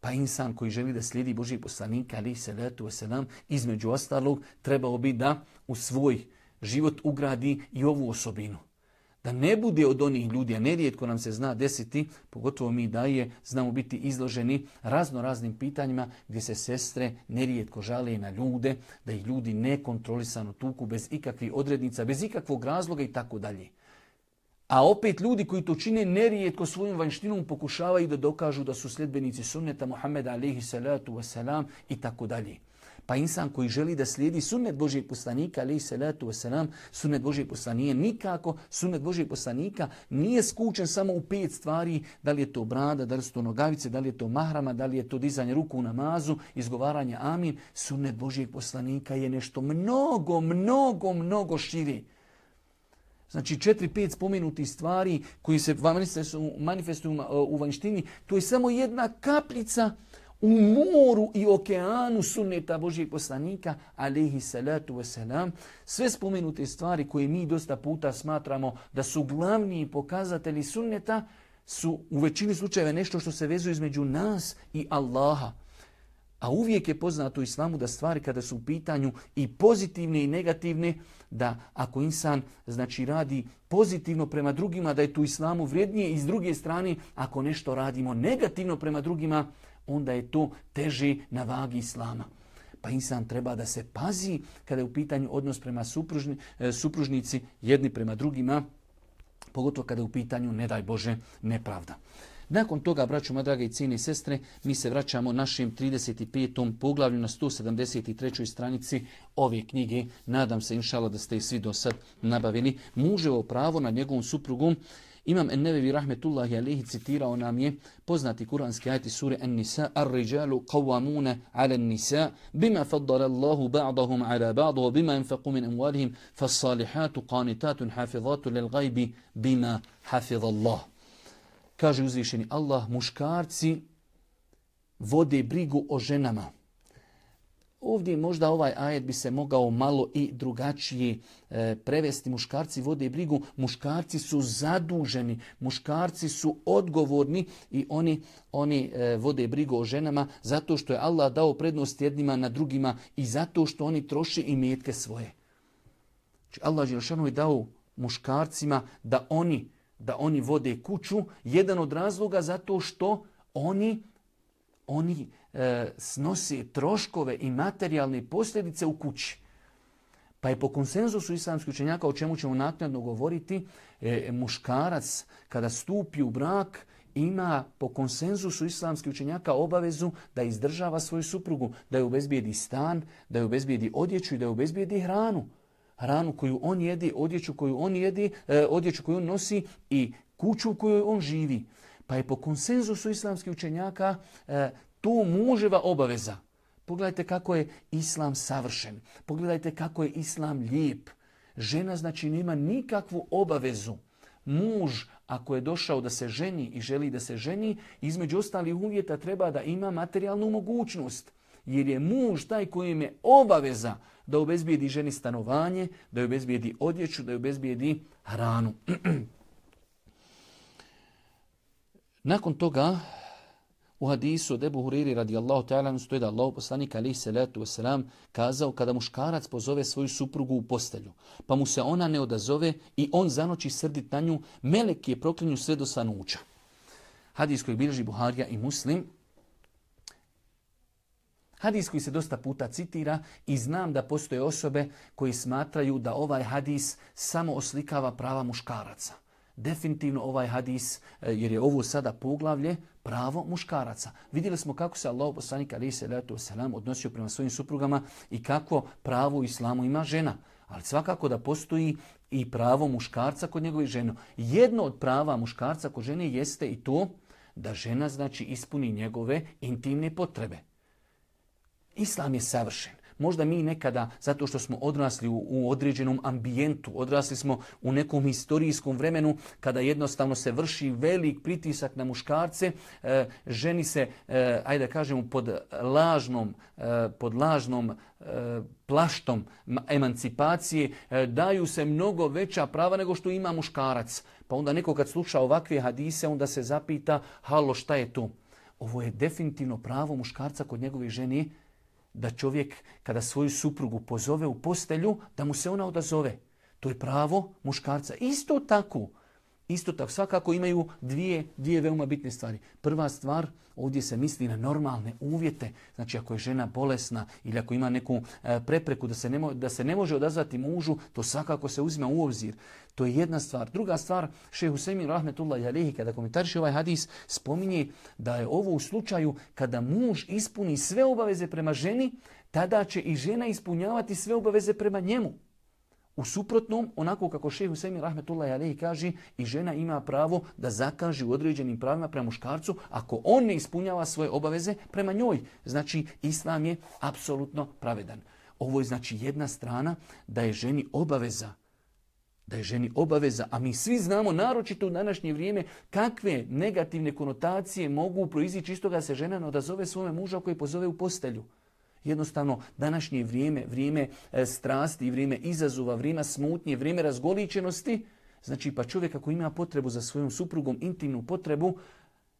Pa insan koji želi da slijedi Božih poslanika, ali salatu wasalam, između ostalog, trebao bi da u svoj život ugradi i ovu osobinu. Da ne bude od onih ljudi, a nerijetko nam se zna desiti, pogotovo mi daje, znamo biti izloženi razno raznim pitanjima gdje se sestre nerijetko žale na ljude, da ih ljudi nekontrolisano tuku bez ikakvih odrednica, bez ikakvog razloga i tako dalje. A opet ljudi koji to čine nerijetko svojom vanštinom pokušavaju da dokažu da su sljedbenici sunneta Muhammeda alaihi salatu wasalam i tako dalje. Pa insan koji želi da slijedi sunnet Božijeg poslanika, ali salatu wasalam, sunnet Božijeg poslanika, nikako sunnet Božijeg poslanika nije skučen samo u pet stvari, da li je to brada, da li su to nogavice, da li je to mahrama, da li je to dizanje ruku u namazu, izgovaranje amin. Sunnet Božijeg poslanika je nešto mnogo, mnogo, mnogo širi. Znači četiri, pet spomenutih stvari koji se manifestuju u vanštini, to je samo jedna kaplica u moru i okeanu sunneta Božijeg poslanika, alihi salatu wasalam, sve spomenute stvari koje mi dosta puta smatramo da su glavni pokazatelji sunneta, su u većini slučajeva nešto što se vezuje između nas i Allaha. A uvijek je poznato u islamu da stvari kada su u pitanju i pozitivne i negativne, da ako insan znači radi pozitivno prema drugima, da je tu islamu vrijednije i s druge strane ako nešto radimo negativno prema drugima, onda je to teže na vagi islama. Pa insan treba da se pazi kada je u pitanju odnos prema supružni, e, supružnici jedni prema drugima, pogotovo kada je u pitanju, ne daj Bože, nepravda. Nakon toga, braću moja drage i cijene sestre, mi se vraćamo našem 35. poglavlju na 173. stranici ove knjige. Nadam se, inšala, da ste i svi do sad nabavili. Muževo pravo nad njegovom suprugom Imam Ennevevi rahmetullahi alihi citirao nam je poznati kuranski ajti sure An-Nisa Ar-rijalu qawwamuna ala an-nisa bima faddala Allahu ba'dahum ala ba'd wa bima anfaqu min amwalihim fas-salihatu qanitatun hafizatu lil-ghaibi bima hafiz Allah. Kaže uzvišeni Allah, muškarci vode brigu o ženama Ovdje možda ovaj ajet bi se mogao malo i drugačije e, prevesti. Muškarci vode brigu, muškarci su zaduženi, muškarci su odgovorni i oni, oni e, vode brigu o ženama zato što je Allah dao prednost jednima na drugima i zato što oni troše i metke svoje. Znači Allah je dao muškarcima da oni, da oni vode kuću, jedan od razloga zato što oni, oni e, snosi troškove i materijalne posljedice u kući. Pa je po konsenzusu islamskih učenjaka, o čemu ćemo naknadno govoriti, e, muškarac kada stupi u brak ima po konsenzusu islamskih učenjaka obavezu da izdržava svoju suprugu, da je obezbijedi stan, da je obezbijedi odjeću i da je obezbijedi hranu. Hranu koju on jedi, odjeću koju on jedi, e, odjeću koju on nosi i kuću u kojoj on živi. Pa je po konsenzusu islamskih učenjaka e, to muževa obaveza. Pogledajte kako je islam savršen. Pogledajte kako je islam lijep. Žena znači nema nikakvu obavezu. Muž ako je došao da se ženi i želi da se ženi, između ostalih uvjeta treba da ima materijalnu mogućnost. Jer je muž taj kojem je obaveza da obezbijedi ženi stanovanje, da je obezbijedi odjeću, da je obezbijedi hranu. Nakon toga u hadisu od Ebu Huriri radijallahu ta'ala stoji da Allah poslanik alaihi salatu wasalam kazao kada muškarac pozove svoju suprugu u postelju, pa mu se ona ne odazove i on zanoći srdit na nju, melek je proklinju sve do sanuća. Hadis koji bilježi Buharija i Muslim, Hadis koji se dosta puta citira i znam da postoje osobe koji smatraju da ovaj hadis samo oslikava prava muškaraca definitivno ovaj hadis, e, jer je ovo sada poglavlje, pravo muškaraca. Vidjeli smo kako se Allah poslanik ali se odnosio prema svojim suprugama i kako pravo u islamu ima žena. Ali svakako da postoji i pravo muškarca kod njegove žene. Jedno od prava muškarca kod žene jeste i to da žena znači ispuni njegove intimne potrebe. Islam je savršen. Možda mi nekada, zato što smo odrasli u, određenom ambijentu, odrasli smo u nekom historijskom vremenu kada jednostavno se vrši velik pritisak na muškarce, e, ženi se, e, ajde da kažemo, pod lažnom, e, pod lažnom plaštom emancipacije daju se mnogo veća prava nego što ima muškarac. Pa onda neko kad sluša ovakve hadise, onda se zapita, halo šta je to? Ovo je definitivno pravo muškarca kod njegove žene da čovjek kada svoju suprugu pozove u postelju, da mu se ona odazove. To je pravo muškarca. Isto tako, isto tako, svakako imaju dvije, dvije veoma bitne stvari. Prva stvar, ovdje se misli na normalne uvjete. Znači ako je žena bolesna ili ako ima neku e, prepreku da se ne, da se ne može odazvati mužu, to svakako se uzima u obzir. To je jedna stvar. Druga stvar, šehu Husemin rahmetullah alihi, kada komentariše ovaj hadis, spominje da je ovo u slučaju kada muž ispuni sve obaveze prema ženi, tada će i žena ispunjavati sve obaveze prema njemu. U suprotnom, onako kako šehu Husemin rahmetullah alihi kaže, i žena ima pravo da zakaže u određenim pravima prema muškarcu ako on ne ispunjava svoje obaveze prema njoj. Znači, islam je apsolutno pravedan. Ovo je znači jedna strana da je ženi obaveza da je ženi obaveza, a mi svi znamo, naročito u današnje vrijeme, kakve negativne konotacije mogu proizići isto da se žena ne odazove svome muža koji pozove u postelju. Jednostavno, današnje vrijeme, vrijeme e, strasti, vrijeme izazova, vrijeme smutnje, vrijeme razgoličenosti, znači pa čovjek ako ima potrebu za svojom suprugom, intimnu potrebu,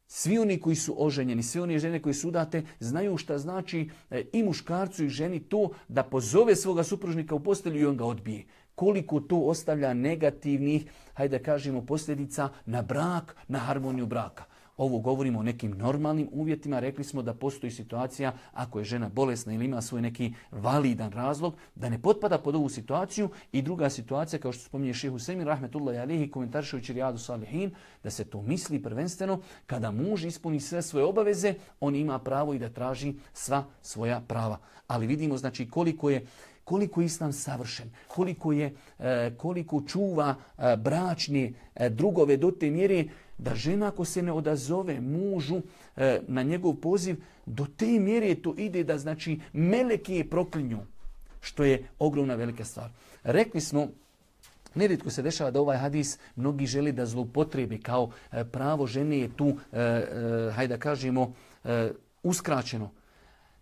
svi oni koji su oženjeni, svi oni žene koji su udate, znaju šta znači e, i muškarcu i ženi to da pozove svoga supružnika u postelju i on ga odbije koliko to ostavlja negativnih, hajde da kažemo, posljedica na brak, na harmoniju braka. Ovo govorimo o nekim normalnim uvjetima. Rekli smo da postoji situacija ako je žena bolesna ili ima svoj neki validan razlog, da ne potpada pod ovu situaciju. I druga situacija, kao što spominje Šehu Semir, rahmetullahi alihi, komentaršujući Rijadu Salihin, da se to misli prvenstveno kada muž ispuni sve svoje obaveze, on ima pravo i da traži sva svoja prava. Ali vidimo znači koliko je koliko je islam savršen, koliko, je, e, koliko čuva e, bračni e, drugove do te mjere da žena ako se ne odazove mužu na njegov poziv, do te mjere to ide da znači meleki je proklinju, što je ogromna velika stvar. Rekli smo, Nerijetko se dešava da ovaj hadis mnogi želi da zloupotrebi kao pravo žene je tu, hajde da kažemo, uskraćeno.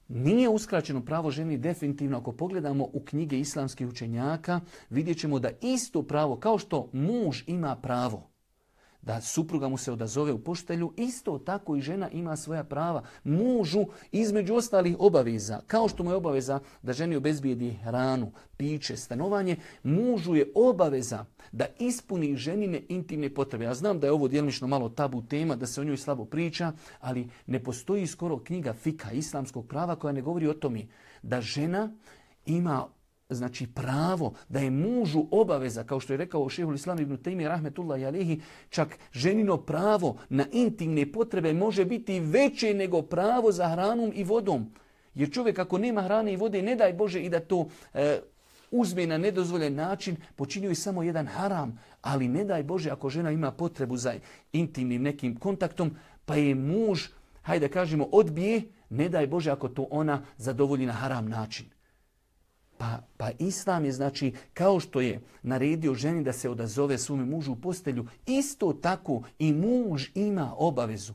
Nije uskraćeno pravo ženi definitivno. Ako pogledamo u knjige islamskih učenjaka, vidjet ćemo da isto pravo, kao što muž ima pravo da supruga mu se odazove u poštelju, isto tako i žena ima svoja prava. Mužu između ostalih obaveza, kao što mu je obaveza da ženi obezbijedi hranu, piće, stanovanje, mužu je obaveza da ispuni ženine intimne potrebe. Ja znam da je ovo djelomično malo tabu tema, da se o njoj slabo priča, ali ne postoji skoro knjiga fika islamskog prava koja ne govori o tome da žena ima znači pravo da je mužu obaveza, kao što je rekao šehul islam ibn Taymi rahmetullahi alihi, čak ženino pravo na intimne potrebe može biti veće nego pravo za hranom i vodom. Jer čovjek ako nema hrane i vode, ne daj Bože i da to e, uzme na nedozvoljen način, počinjuje samo jedan haram. Ali ne daj Bože ako žena ima potrebu za intimnim nekim kontaktom, pa je muž, hajde kažemo, odbije, ne daj Bože ako to ona zadovolji na haram način. Pa, pa islam je znači kao što je naredio ženi da se odazove svome mužu u postelju, isto tako i muž ima obavezu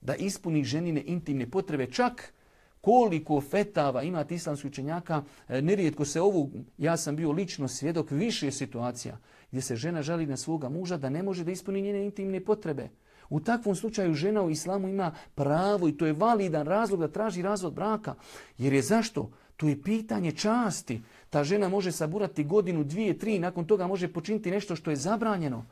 da ispuni ženine intimne potrebe čak koliko fetava ima islamskih učenjaka, e, nerijetko se ovu, ja sam bio lično svjedok više situacija gdje se žena žali na svoga muža da ne može da ispuni njene intimne potrebe. U takvom slučaju žena u islamu ima pravo i to je validan razlog da traži razvod braka. Jer je zašto? To je pitanje časti. Ta žena može saburati godinu, dvije, tri, nakon toga može počiniti nešto što je zabranjeno.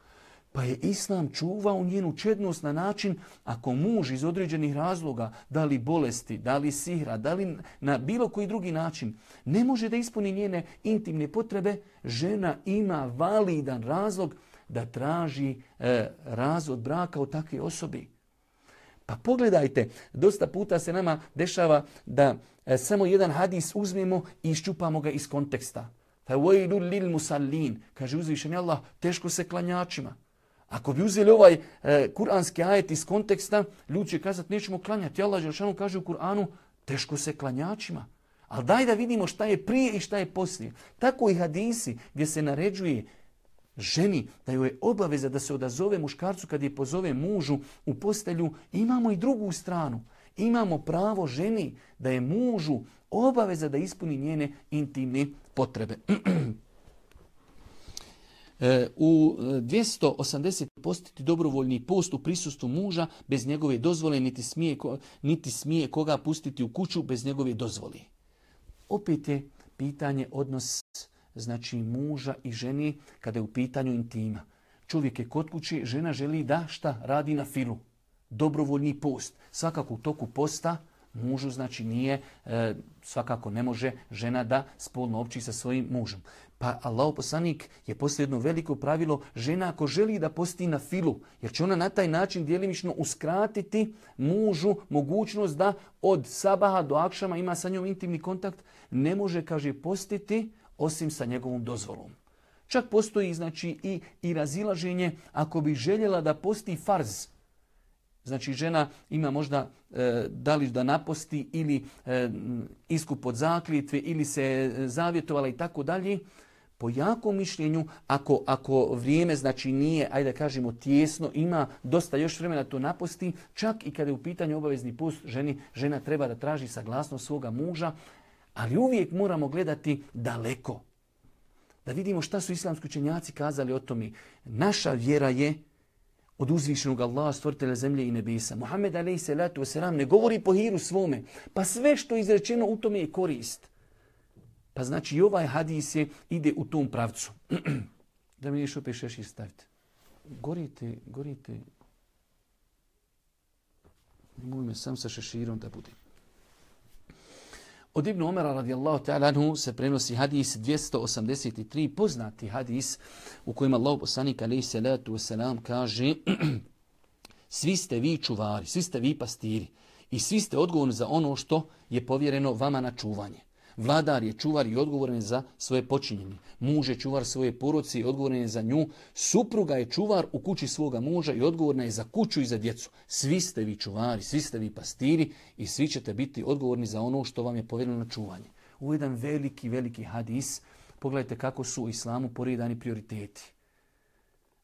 Pa je Islam čuvao njenu čednost na način ako muž iz određenih razloga, da li bolesti, da li sihra, da li na bilo koji drugi način, ne može da ispuni njene intimne potrebe, žena ima validan razlog da traži e, razvod braka od takve osobi. Pa pogledajte, dosta puta se nama dešava da samo jedan hadis uzmemo i iščupamo ga iz konteksta. Pa lil musallin, kaže uzvišeni Allah, teško se klanjačima. Ako bi uzeli ovaj e, kuranski ajet iz konteksta, ljudi će kazati nećemo klanjati. Allah Želšanu kaže u Kur'anu, teško se klanjačima. Ali daj da vidimo šta je prije i šta je poslije. Tako i hadisi gdje se naređuje ženi da joj je obaveza da se odazove muškarcu kad je pozove mužu u postelju. Imamo i drugu stranu. Imamo pravo ženi da je mužu obaveza da ispuni njene intimne potrebe. E, u 280 postiti dobrovoljni post u prisustvu muža bez njegove dozvole, niti smije, niti smije koga pustiti u kuću bez njegove dozvole. Opet je pitanje odnos znači muža i ženi kada je u pitanju intima. Čovjek je kod kući, žena želi da šta radi na filu. Dobrovoljni post. Svakako u toku posta mužu znači nije, e, svakako ne može žena da spolno opći sa svojim mužem. Pa Allah poslanik je poslije jedno veliko pravilo, žena ako želi da posti na filu, jer će ona na taj način djelimično uskratiti mužu mogućnost da od sabaha do akšama ima sa njom intimni kontakt, ne može, kaže, postiti osim sa njegovom dozvolom. Čak postoji znači i, i razilaženje ako bi željela da posti farz. Znači žena ima možda e, da li da naposti ili e, iskup od zakljetve ili se zavjetovala i tako dalje. Po jakom mišljenju, ako, ako vrijeme znači nije, ajde da kažemo, tjesno, ima dosta još vremena to naposti, čak i kada je u pitanju obavezni pust, ženi, žena treba da traži saglasnost svoga muža, ali uvijek moramo gledati daleko. Da vidimo šta su islamski učenjaci kazali o tome. Naša vjera je od uzvišenog Allaha, stvoritelja zemlje i nebesa. Muhammed a.s. ne govori po hiru svome. Pa sve što je izrečeno u tome je korist. Pa znači i ovaj hadis je, ide u tom pravcu. da mi još opet šešir stavite. Gorite, gorite. Nemoj me sam sa šeširom da budem. Od Ibn Umara radijallahu ta'ala anhu se prenosi hadis 283, poznati hadis u kojem Allah poslanik alaihi salatu wasalam kaže svi ste vi čuvari, svi ste vi pastiri i svi ste odgovorni za ono što je povjereno vama na čuvanje. Vladar je čuvar i odgovoran za svoje počinjenje. Muž je čuvar svoje poroci i odgovoran je za nju. Supruga je čuvar u kući svoga muža i odgovorna je za kuću i za djecu. Svi ste vi čuvari, svi ste vi pastiri i svi ćete biti odgovorni za ono što vam je povjereno na čuvanje. Ovo je jedan veliki, veliki hadis. Pogledajte kako su u islamu poredani prioriteti.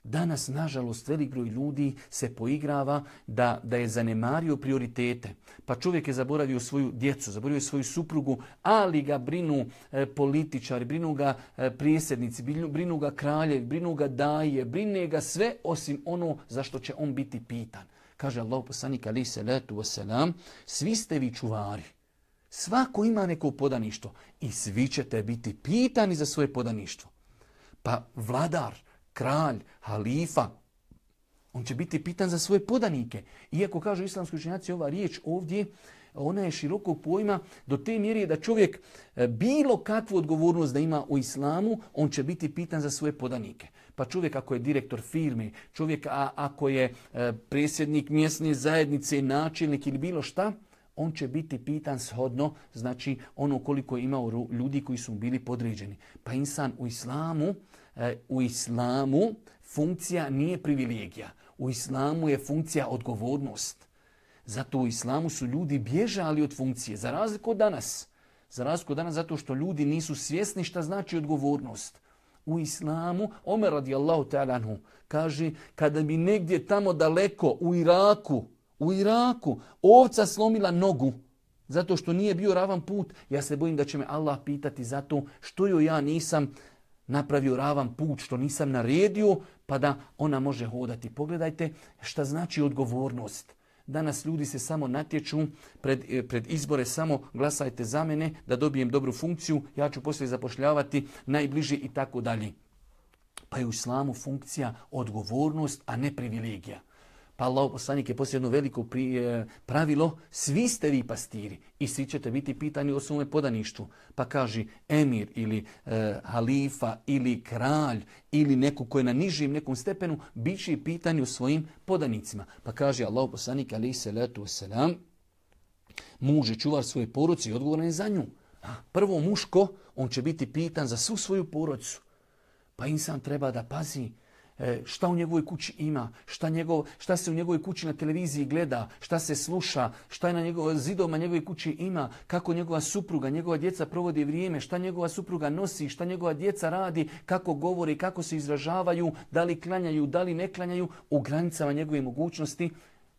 Danas, nažalost, velik broj ljudi se poigrava da, da je zanemario prioritete. Pa čovjek je zaboravio svoju djecu, zaboravio svoju suprugu, ali ga brinu e, političari, brinu ga e, prijesednici, brinu, ga kraljevi, brinu ga daje, brine ga sve osim ono za što će on biti pitan. Kaže Allah poslanik ali se letu wasalam, svi ste vi čuvari. Svako ima neko podaništvo i svi ćete biti pitani za svoje podaništvo. Pa vladar, kralj, halifa, on će biti pitan za svoje podanike. Iako kažu islamski učenjaci ova riječ ovdje, ona je širokog pojma do te mjere da čovjek e, bilo kakvu odgovornost da ima u islamu, on će biti pitan za svoje podanike. Pa čovjek ako je direktor firme, čovjek ako je e, predsjednik mjesne zajednice, načelnik ili bilo šta, on će biti pitan shodno, znači ono koliko je imao ljudi koji su bili podređeni. Pa insan u islamu u islamu funkcija nije privilegija. U islamu je funkcija odgovornost. Zato u islamu su ljudi bježali od funkcije, za razliku od danas. Za razliku od danas zato što ljudi nisu svjesni šta znači odgovornost. U islamu, Omer radijallahu ta'ala kaže, kada bi negdje tamo daleko u Iraku, u Iraku, ovca slomila nogu, zato što nije bio ravan put, ja se bojim da će me Allah pitati zato što joj ja nisam napravio ravan put što nisam naredio pa da ona može hodati. Pogledajte šta znači odgovornost. Danas ljudi se samo natječu pred, eh, pred izbore, samo glasajte za mene da dobijem dobru funkciju, ja ću poslije zapošljavati najbliže i tako dalje. Pa je u islamu funkcija odgovornost, a ne privilegija. Pa Allah poslanik je poslije jedno veliko e, pravilo, svi ste vi pastiri i svi ćete biti pitani o svome podaništvu. Pa kaže emir ili e, halifa ili kralj ili neko ko je na nižim nekom stepenu, bit će pitani o svojim podanicima. Pa kaže Allah poslanik ali se letu selam, muž čuvar svoje poruci i odgovoran je za nju. Prvo muško, on će biti pitan za svu svoju porodcu. Pa insan treba da pazi šta u njegovoj kući ima, šta, njegov, šta se u njegovoj kući na televiziji gleda, šta se sluša, šta je na njegov, zidovima njegove kući ima, kako njegova supruga, njegova djeca provodi vrijeme, šta njegova supruga nosi, šta njegova djeca radi, kako govori, kako se izražavaju, da li klanjaju, da li ne klanjaju, u granicama njegove mogućnosti,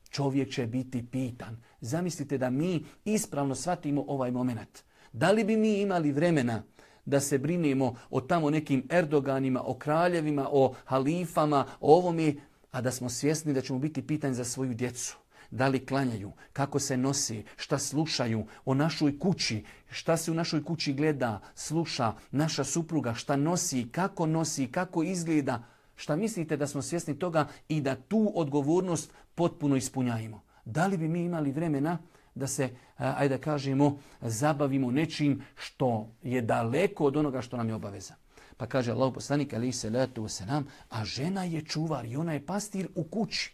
čovjek će biti pitan. Zamislite da mi ispravno shvatimo ovaj moment. Da li bi mi imali vremena da se brinemo o tamo nekim Erdoganima, o kraljevima, o halifama, o ovome, a da smo svjesni da ćemo biti pitanje za svoju djecu. Da li klanjaju, kako se nosi, šta slušaju o našoj kući, šta se u našoj kući gleda, sluša, naša supruga, šta nosi, kako nosi, kako izgleda. Šta mislite da smo svjesni toga i da tu odgovornost potpuno ispunjajimo? Da li bi mi imali vremena da se, ajde da kažemo, zabavimo nečim što je daleko od onoga što nam je obaveza. Pa kaže Allah poslanik ali se letu nam, a žena je čuvar i ona je pastir u kući.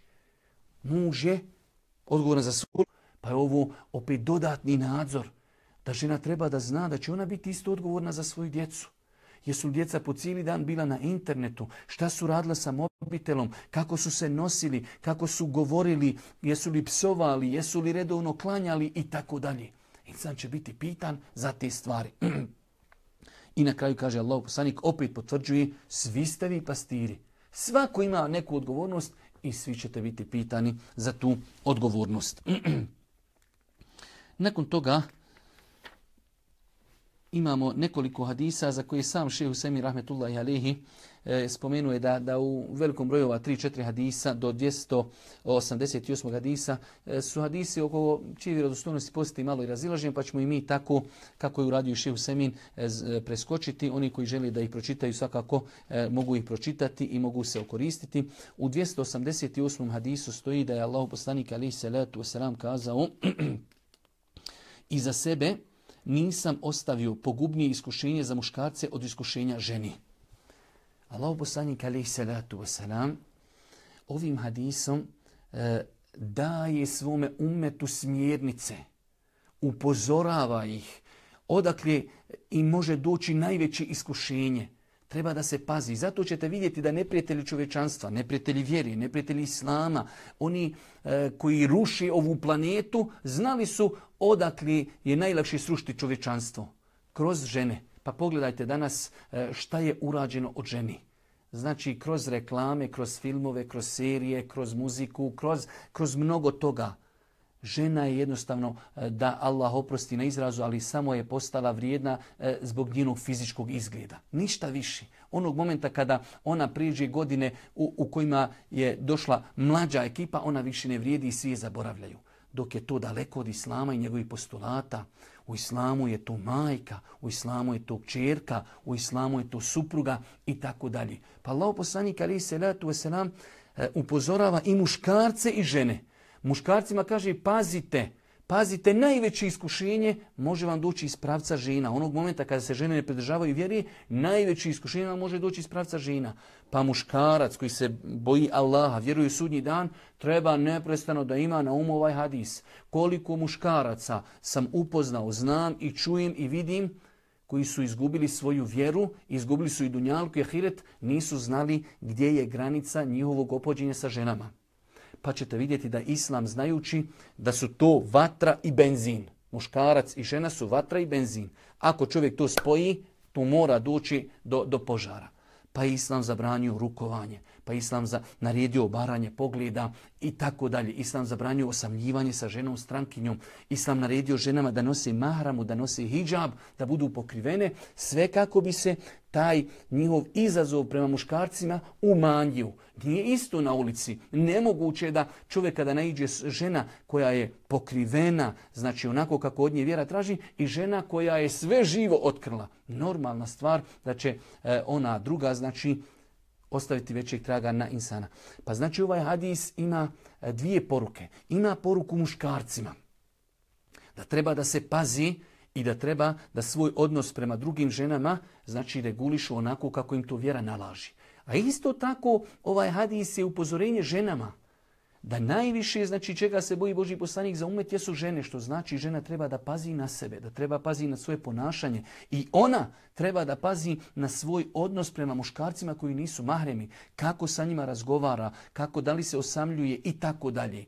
Muž je odgovoran za svoj, pa je ovo opet dodatni nadzor da žena treba da zna da će ona biti isto odgovorna za svoju djecu. Jesu li djeca po cijeli dan bila na internetu? Šta su radila sa mobitelom? Kako su se nosili? Kako su govorili? Jesu li psovali? Jesu li redovno klanjali? I tako dalje. Insan će biti pitan za te stvari. I na kraju kaže Allah poslanik opet potvrđuje svi ste vi pastiri. Svako ima neku odgovornost i svi ćete biti pitani za tu odgovornost. Nakon toga imamo nekoliko hadisa za koje sam šehu Semi Rahmetullahi Alehi e, spomenuje da, da u velikom broju ova 3-4 hadisa do 288 hadisa e, su hadisi oko čije vjerodostojnosti postoji malo i razilaženje, pa ćemo i mi tako kako je uradio šehu Semin e, preskočiti. Oni koji žele da ih pročitaju svakako mogu ih pročitati i mogu se okoristiti. U 288. hadisu stoji da je Allah poslanik alihi salatu wasalam kazao i za sebe nisam ostavio pogubnije iskušenje za muškarce od iskušenja ženi. Allah poslanik alaih salatu wasalam ovim hadisom e, daje svome umetu smjernice, upozorava ih odakle im može doći najveće iskušenje. Treba da se pazi. Zato ćete vidjeti da neprijatelji čovečanstva, neprijatelji vjeri, neprijatelji islama, oni e, koji ruši ovu planetu, znali su odakle je najlakše srušiti čovečanstvo. Kroz žene. Pa pogledajte danas e, šta je urađeno od ženi. Znači kroz reklame, kroz filmove, kroz serije, kroz muziku, kroz, kroz mnogo toga. Žena je jednostavno e, da Allah oprosti na izrazu, ali samo je postala vrijedna e, zbog njenog fizičkog izgleda. Ništa više. Onog momenta kada ona priđe godine u, u kojima je došla mlađa ekipa, ona više ne vrijedi i svi je zaboravljaju. Dok je to daleko od Islama i njegovih postulata, u Islamu je to majka, u Islamu je to čerka, u Islamu je to supruga i tako dalje. Pa Allah poslanik ali se letu upozorava i muškarce i žene Muškarcima kaže pazite, pazite, najveće iskušenje može vam doći iz pravca žena. Onog momenta kada se žene ne pridržavaju vjeri, najveće iskušenje vam može doći iz pravca žena. Pa muškarac koji se boji Allaha, vjeruje u sudnji dan, treba neprestano da ima na umu ovaj hadis. Koliko muškaraca sam upoznao, znam i čujem i vidim, koji su izgubili svoju vjeru, izgubili su i dunjalku i ahiret, nisu znali gdje je granica njihovog opođenja sa ženama pa ćete vidjeti da islam znajući da su to vatra i benzin. Muškarac i žena su vatra i benzin. Ako čovjek to spoji, to mora doći do, do požara. Pa islam zabranio rukovanje, pa islam za, naredio obaranje pogleda i tako dalje. Islam zabranio osamljivanje sa ženom strankinjom. Islam naredio ženama da nose mahramu, da nose hijab, da budu pokrivene. Sve kako bi se taj njihov izazov prema muškarcima umanjio. Nije isto na ulici. Nemoguće je da čovjek kada naiđe žena koja je pokrivena, znači onako kako od nje vjera traži, i žena koja je sve živo otkrila. Normalna stvar da će e, ona druga, znači ostaviti većeg traga na insana. Pa znači ovaj hadis ima e, dvije poruke. Ima poruku muškarcima. Da treba da se pazi i da treba da svoj odnos prema drugim ženama znači regulišu onako kako im to vjera nalaži. A isto tako ovaj hadis je upozorenje ženama da najviše znači čega se boji Boži poslanik za umet jesu žene, što znači žena treba da pazi na sebe, da treba pazi na svoje ponašanje i ona treba da pazi na svoj odnos prema muškarcima koji nisu mahremi, kako sa njima razgovara, kako da li se osamljuje i tako dalje.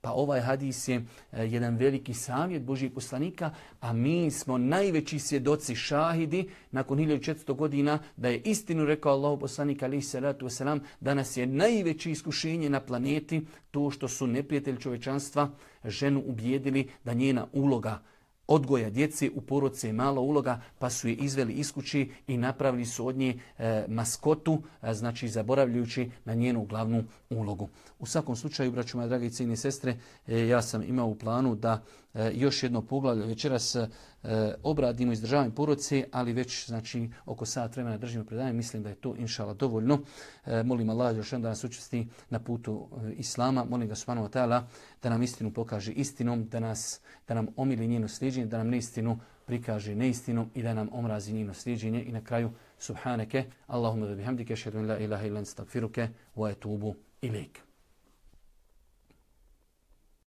Pa ovaj hadis je e, jedan veliki savjet Božih poslanika, a mi smo najveći svjedoci šahidi nakon 1400 godina da je istinu rekao Allah poslanik ali salatu wasalam, danas je najveće iskušenje na planeti to što su neprijatelji čovečanstva ženu ubijedili da njena uloga odgoja djece u porodce je malo uloga, pa su je izveli iz kući i napravili su od nje e, maskotu, znači zaboravljajući na njenu glavnu ulogu. U svakom slučaju, braću moja dragi cijene sestre, e, ja sam imao u planu da E, još jedno poglavlje večeras e, obradimo izdržavanje porodce, ali već znači oko sat vremena držimo predanje. Mislim da je to inšala dovoljno. Molim Allah još da nas učesti na putu Islama. Molim ga subhanahu wa da nam istinu pokaže istinom, da, nas, da nam omili njeno sliđenje, da nam neistinu prikaže neistinom i da nam omrazi njeno sliđenje. I na kraju, subhaneke, Allahumma da bihamdike, šedun la ilaha ilan stakfiruke, wa etubu ilik.